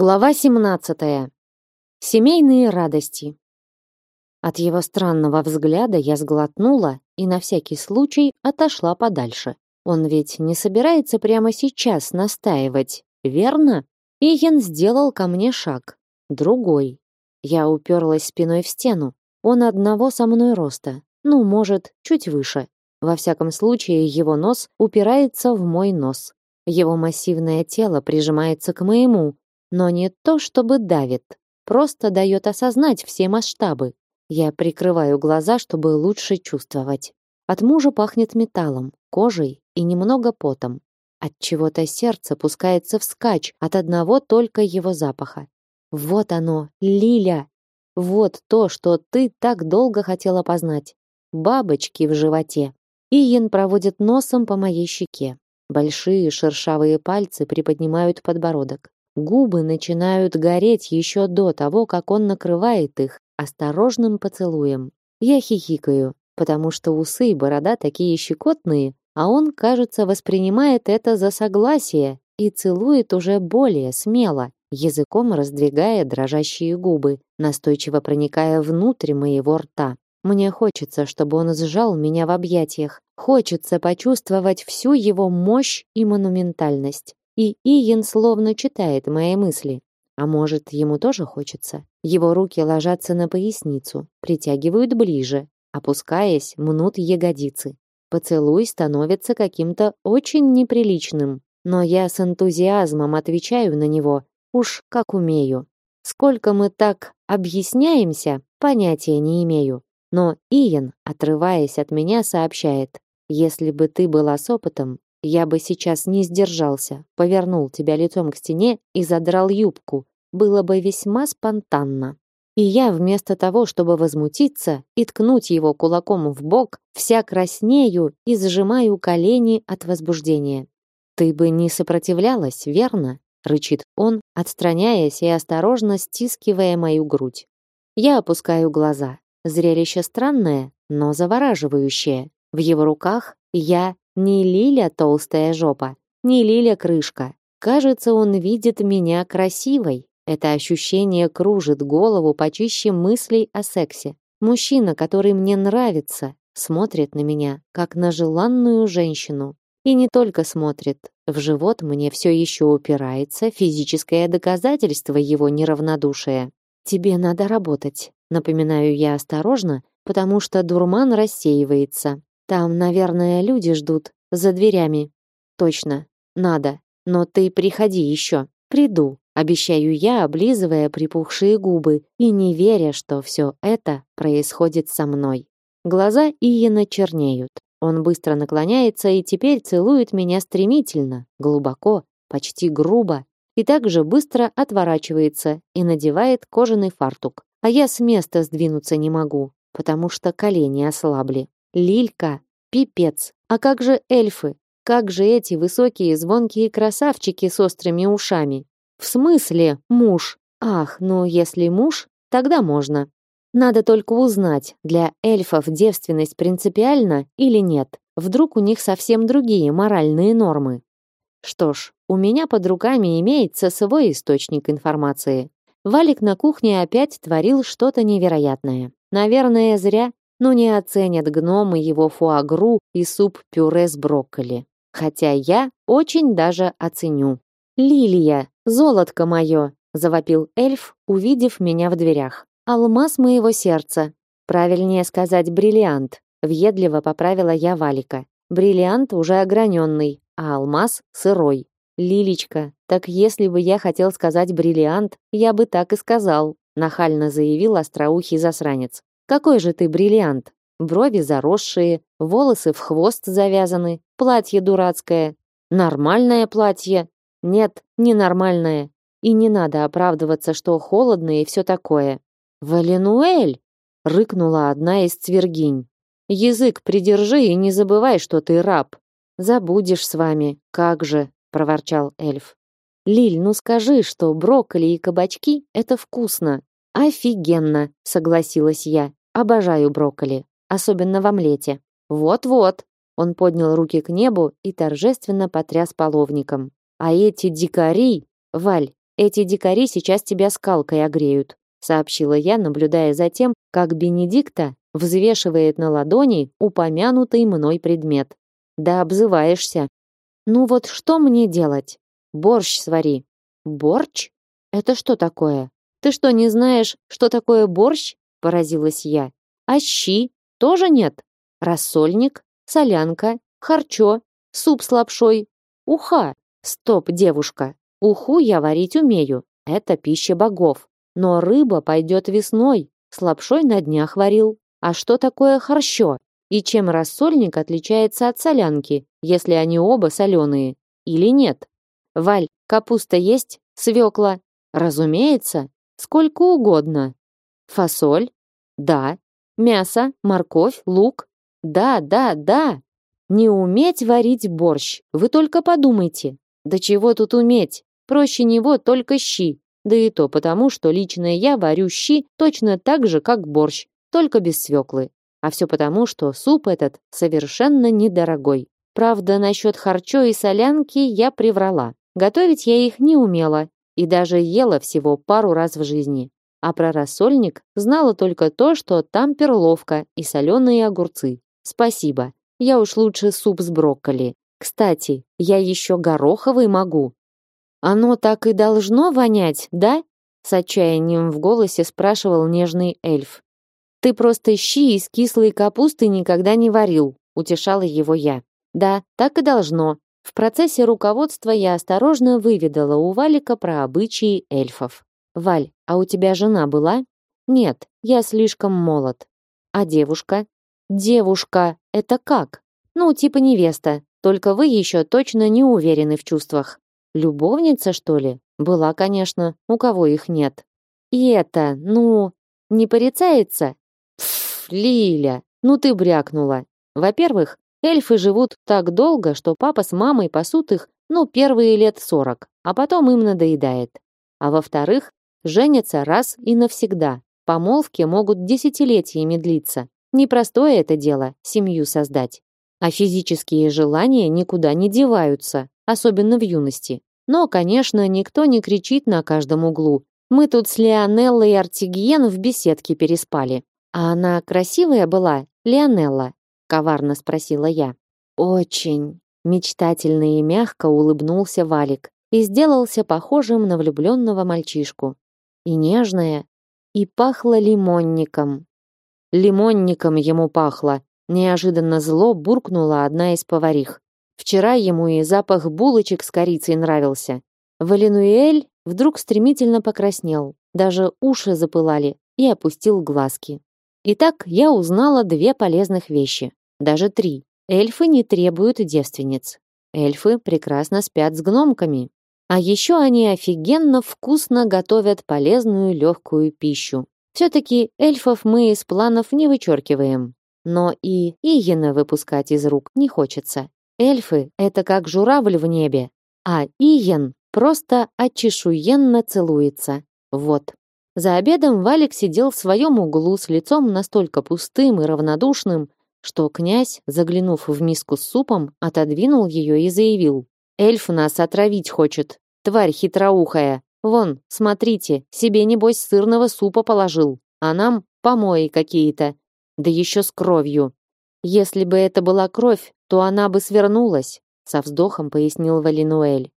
Глава 17. Семейные радости. От его странного взгляда я сглотнула и на всякий случай отошла подальше. Он ведь не собирается прямо сейчас настаивать, верно? Иен сделал ко мне шаг, другой. Я уперлась спиной в стену. Он одного со мной роста, ну, может, чуть выше. Во всяком случае, его нос упирается в мой нос. Его массивное тело прижимается к моему, но не то чтобы давит, просто дает осознать все масштабы. Я прикрываю глаза, чтобы лучше чувствовать. От мужа пахнет металлом, кожей и немного потом. От чего-то сердце пускается вскачь от одного только его запаха. Вот оно, Лиля. Вот то, что ты так долго хотела познать. Бабочки в животе. Иен проводит носом по моей щеке. Большие шершавые пальцы приподнимают подбородок. Губы начинают гореть еще до того, как он накрывает их осторожным поцелуем. Я хихикаю, потому что усы и борода такие щекотные, а он, кажется, воспринимает это за согласие и целует уже более смело, языком раздвигая дрожащие губы, настойчиво проникая внутрь моего рта. Мне хочется, чтобы он сжал меня в объятиях. Хочется почувствовать всю его мощь и монументальность. И Иен словно читает мои мысли. А может, ему тоже хочется? Его руки ложатся на поясницу, притягивают ближе, опускаясь, мнут ягодицы. Поцелуй становится каким-то очень неприличным, но я с энтузиазмом отвечаю на него, уж как умею. Сколько мы так объясняемся, понятия не имею. Но Иен, отрываясь от меня, сообщает: "Если бы ты была с опытом, я бы сейчас не сдержался, повернул тебя лицом к стене и задрал юбку. Было бы весьма спонтанно. И я вместо того, чтобы возмутиться и ткнуть его кулаком в бок, вся краснею и сжимаю колени от возбуждения. Ты бы не сопротивлялась, верно? рычит он, отстраняясь и осторожно стискивая мою грудь. Я опускаю глаза. Зрелище странное, но завораживающее. В его руках я не Лиля толстая жопа, не Лиля крышка. Кажется, он видит меня красивой. Это ощущение кружит голову почище мыслей о сексе. Мужчина, который мне нравится, смотрит на меня, как на желанную женщину. И не только смотрит. В живот мне все еще упирается физическое доказательство его неравнодушия. Тебе надо работать, напоминаю я осторожно, потому что дурман рассеивается. Там, наверное, люди ждут за дверями. Точно, надо. Но ты приходи еще. Приду, обещаю я, облизывая припухшие губы и не веря, что все это происходит со мной. Глаза Иена чернеют. Он быстро наклоняется и теперь целует меня стремительно, глубоко, почти грубо, и также быстро отворачивается и надевает кожаный фартук. А я с места сдвинуться не могу, потому что колени ослабли. Лилька, пипец. А как же эльфы? Как же эти высокие звонкие красавчики с острыми ушами? В смысле, муж? Ах, ну если муж, тогда можно. Надо только узнать, для эльфов девственность принципиальна или нет. Вдруг у них совсем другие моральные нормы. Что ж, у меня под руками имеется свой источник информации. Валик на кухне опять творил что-то невероятное. Наверное, зря, но не оценят гномы его фуагру и суп-пюре с брокколи. Хотя я очень даже оценю. «Лилия, золотко мое!» — завопил эльф, увидев меня в дверях. «Алмаз моего сердца!» Правильнее сказать бриллиант. Въедливо поправила я Валика. Бриллиант уже ограненный, а алмаз сырой. Лилечка, так если бы я хотел сказать бриллиант, я бы так и сказал, нахально заявил остроухий засранец. Какой же ты бриллиант? Брови заросшие, волосы в хвост завязаны, платье дурацкое. Нормальное платье? Нет, ненормальное. И не надо оправдываться, что холодно и все такое. Валенуэль! рыкнула одна из цвергинь. Язык придержи и не забывай, что ты раб. Забудешь с вами, как же, проворчал эльф. Лиль, ну скажи, что брокколи и кабачки это вкусно. Офигенно, согласилась я. Обожаю брокколи, особенно в омлете. Вот-вот. Он поднял руки к небу и торжественно потряс половником. А эти дикари, Валь, Эти дикари сейчас тебя скалкой огреют, сообщила я, наблюдая за тем, как Бенедикта взвешивает на ладони упомянутый мной предмет. Да обзываешься. Ну вот что мне делать? Борщ свари. Борщ? Это что такое? Ты что, не знаешь, что такое борщ? Поразилась я. А щи тоже нет? Рассольник, солянка, харчо, суп с лапшой, уха. Стоп, девушка. Уху я варить умею. Это пища богов. Но рыба пойдет весной. С лапшой на днях варил. А что такое харчо? И чем рассольник отличается от солянки, если они оба соленые? Или нет? Валь, капуста есть? Свекла? Разумеется. Сколько угодно. Фасоль? Да. Мясо, морковь, лук? Да, да, да. Не уметь варить борщ. Вы только подумайте. Да чего тут уметь? Проще него только щи. Да и то потому, что лично я варю щи точно так же, как борщ, только без свеклы. А все потому, что суп этот совершенно недорогой. Правда, насчет харчо и солянки я приврала. Готовить я их не умела и даже ела всего пару раз в жизни. А про рассольник знала только то, что там перловка и соленые огурцы. Спасибо. Я уж лучше суп с брокколи. Кстати, я еще гороховый могу. Оно так и должно вонять, да? С отчаянием в голосе спрашивал нежный эльф. Ты просто щи из кислой капусты никогда не варил, утешала его я. Да, так и должно. В процессе руководства я осторожно выведала у Валика про обычаи эльфов. Валь, а у тебя жена была? Нет, я слишком молод. А девушка? Девушка, это как? Ну, типа невеста, только вы еще точно не уверены в чувствах. Любовница, что ли? Была, конечно, у кого их нет. И это, ну, не порицается? Пф, Лиля, ну ты брякнула. Во-первых, эльфы живут так долго, что папа с мамой пасут их, ну, первые лет сорок, а потом им надоедает. А во-вторых, женятся раз и навсегда. Помолвки могут десятилетиями длиться. Непростое это дело семью создать. А физические желания никуда не деваются особенно в юности. Но, конечно, никто не кричит на каждом углу. Мы тут с Леонеллой Артигьен в беседке переспали. А она красивая была, Леонелла? коварно спросила я. Очень, мечтательно и мягко улыбнулся Валик и сделался похожим на влюбленного мальчишку. И нежная, и пахло лимонником. Лимонником ему пахло. Неожиданно зло буркнула одна из поварих. Вчера ему и запах булочек с корицей нравился. Валенуэль вдруг стремительно покраснел, даже уши запылали и опустил глазки. Итак, я узнала две полезных вещи, даже три. Эльфы не требуют девственниц. Эльфы прекрасно спят с гномками. А еще они офигенно вкусно готовят полезную легкую пищу. Все-таки эльфов мы из планов не вычеркиваем. Но и Иена выпускать из рук не хочется. Эльфы — это как журавль в небе, а Иен просто очешуенно целуется. Вот. За обедом Валик сидел в своем углу с лицом настолько пустым и равнодушным, что князь, заглянув в миску с супом, отодвинул ее и заявил. «Эльф нас отравить хочет, тварь хитроухая. Вон, смотрите, себе небось сырного супа положил, а нам помои какие-то, да еще с кровью. Если бы это была кровь, то она бы свернулась, со вздохом пояснил Валинуэль.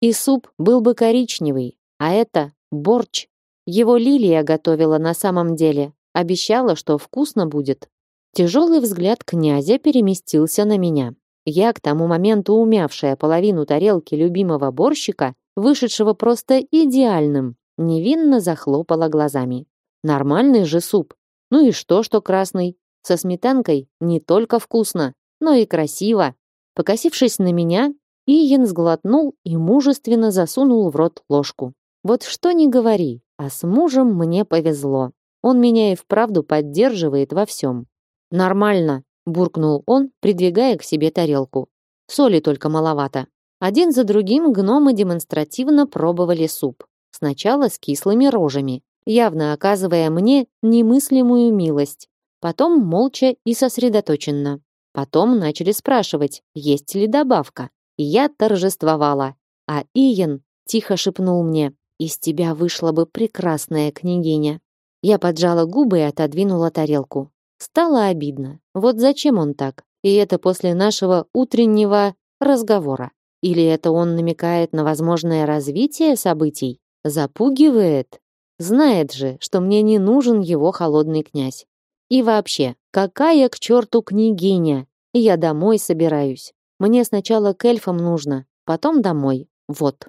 И суп был бы коричневый, а это борщ. Его Лилия готовила на самом деле, обещала, что вкусно будет. Тяжелый взгляд князя переместился на меня. Я, к тому моменту умявшая половину тарелки любимого борщика, вышедшего просто идеальным, невинно захлопала глазами. Нормальный же суп. Ну и что, что красный? Со сметанкой не только вкусно, но и красиво. Покосившись на меня, Иен сглотнул и мужественно засунул в рот ложку. Вот что ни говори, а с мужем мне повезло. Он меня и вправду поддерживает во всем. Нормально, буркнул он, придвигая к себе тарелку. Соли только маловато. Один за другим гномы демонстративно пробовали суп. Сначала с кислыми рожами, явно оказывая мне немыслимую милость. Потом молча и сосредоточенно. Потом начали спрашивать, есть ли добавка. И я торжествовала. А Иен тихо шепнул мне. из тебя вышла бы прекрасная княгиня. Я поджала губы и отодвинула тарелку. Стало обидно. Вот зачем он так? И это после нашего утреннего разговора. Или это он намекает на возможное развитие событий? Запугивает? Знает же, что мне не нужен его холодный князь. И вообще, какая к черту княгиня? Я домой собираюсь. Мне сначала к эльфам нужно, потом домой. Вот.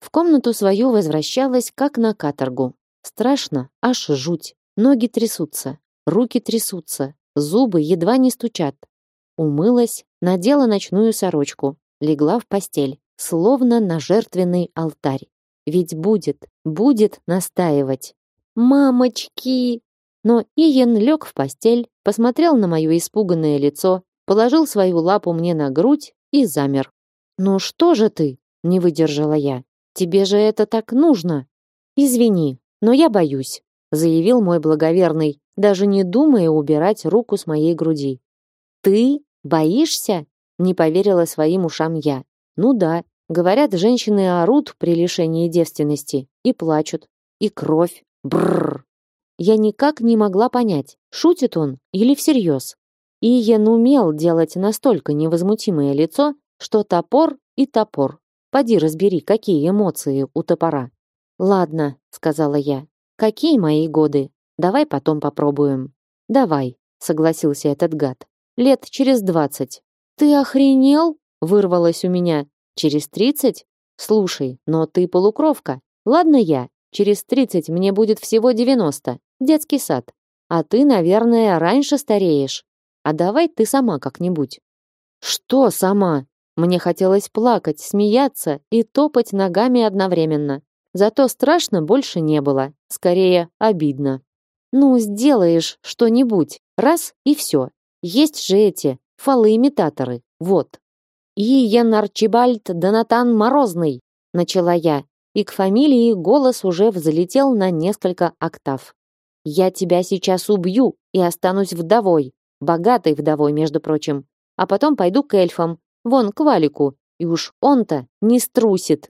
В комнату свою возвращалась как на каторгу. Страшно, аж жуть. Ноги трясутся, руки трясутся, зубы едва не стучат. Умылась, надела ночную сорочку, легла в постель, словно на жертвенный алтарь. Ведь будет, будет настаивать. Мамочки! Но Иен лег в постель, посмотрел на мое испуганное лицо, положил свою лапу мне на грудь и замер. «Ну что же ты?» — не выдержала я. «Тебе же это так нужно!» «Извини, но я боюсь», — заявил мой благоверный, даже не думая убирать руку с моей груди. «Ты боишься?» — не поверила своим ушам я. «Ну да, говорят, женщины орут при лишении девственности и плачут, и кровь. Бррр. Я никак не могла понять, шутит он или всерьез. Иен умел делать настолько невозмутимое лицо, что топор и топор. Поди разбери, какие эмоции у топора. Ладно, сказала я. Какие мои годы? Давай потом попробуем. Давай, согласился этот гад. Лет через двадцать. Ты охренел? Вырвалось у меня. Через тридцать? Слушай, но ты полукровка. Ладно я. Через тридцать мне будет всего девяносто. Детский сад. А ты, наверное, раньше стареешь. А давай ты сама как-нибудь. Что сама? Мне хотелось плакать, смеяться и топать ногами одновременно. Зато страшно больше не было, скорее обидно. Ну, сделаешь что-нибудь, раз и все. Есть же эти фалоимитаторы. Вот. Иен Арчибальд Донатан Морозный, начала я, и к фамилии голос уже взлетел на несколько октав. Я тебя сейчас убью и останусь вдовой, богатой вдовой, между прочим. А потом пойду к эльфам, вон к Валику, и уж он-то не струсит.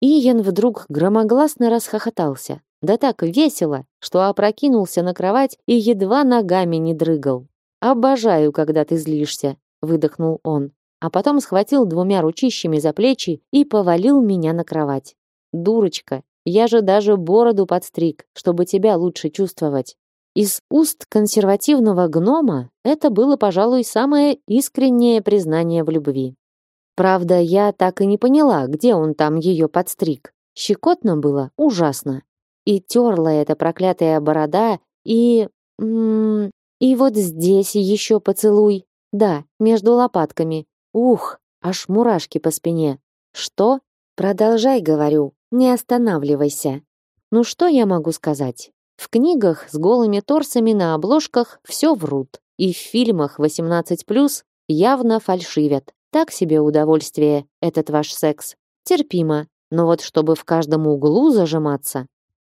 Иен вдруг громогласно расхохотался. Да так весело, что опрокинулся на кровать и едва ногами не дрыгал. «Обожаю, когда ты злишься», — выдохнул он. А потом схватил двумя ручищами за плечи и повалил меня на кровать. «Дурочка, я же даже бороду подстриг, чтобы тебя лучше чувствовать. Из уст консервативного гнома это было, пожалуй, самое искреннее признание в любви. Правда, я так и не поняла, где он там ее подстриг. Щекотно было ужасно. И терла эта проклятая борода, и... И вот здесь еще поцелуй. Да, между лопатками. Ух, аж мурашки по спине. Что? Продолжай, говорю. Не останавливайся. Ну что я могу сказать? В книгах с голыми торсами на обложках все врут. И в фильмах 18+, явно фальшивят. Так себе удовольствие, этот ваш секс. Терпимо. Но вот чтобы в каждом углу зажиматься.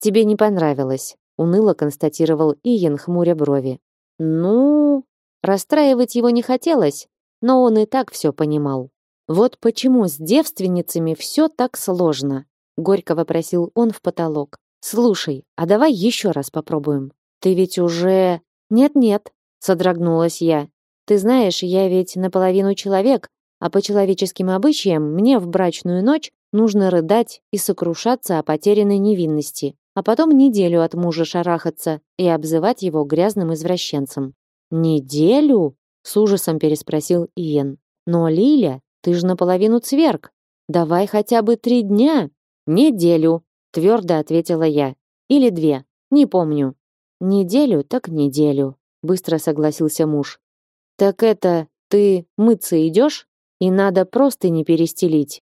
Тебе не понравилось, уныло констатировал Иен хмуря брови. Ну, расстраивать его не хотелось, но он и так все понимал. Вот почему с девственницами все так сложно горько вопросил он в потолок. Слушай, а давай еще раз попробуем. Ты ведь уже Нет-нет, содрогнулась я. Ты знаешь, я ведь наполовину человек, а по человеческим обычаям мне в брачную ночь нужно рыдать и сокрушаться о потерянной невинности, а потом неделю от мужа шарахаться и обзывать его грязным извращенцем. Неделю? с ужасом переспросил Иен. Но Лиля, ты же наполовину цверг. Давай хотя бы три дня. Неделю, твердо ответила я. Или две, не помню. Неделю, так неделю, быстро согласился муж. Так это ты мыться идешь? И надо просто не перестелить.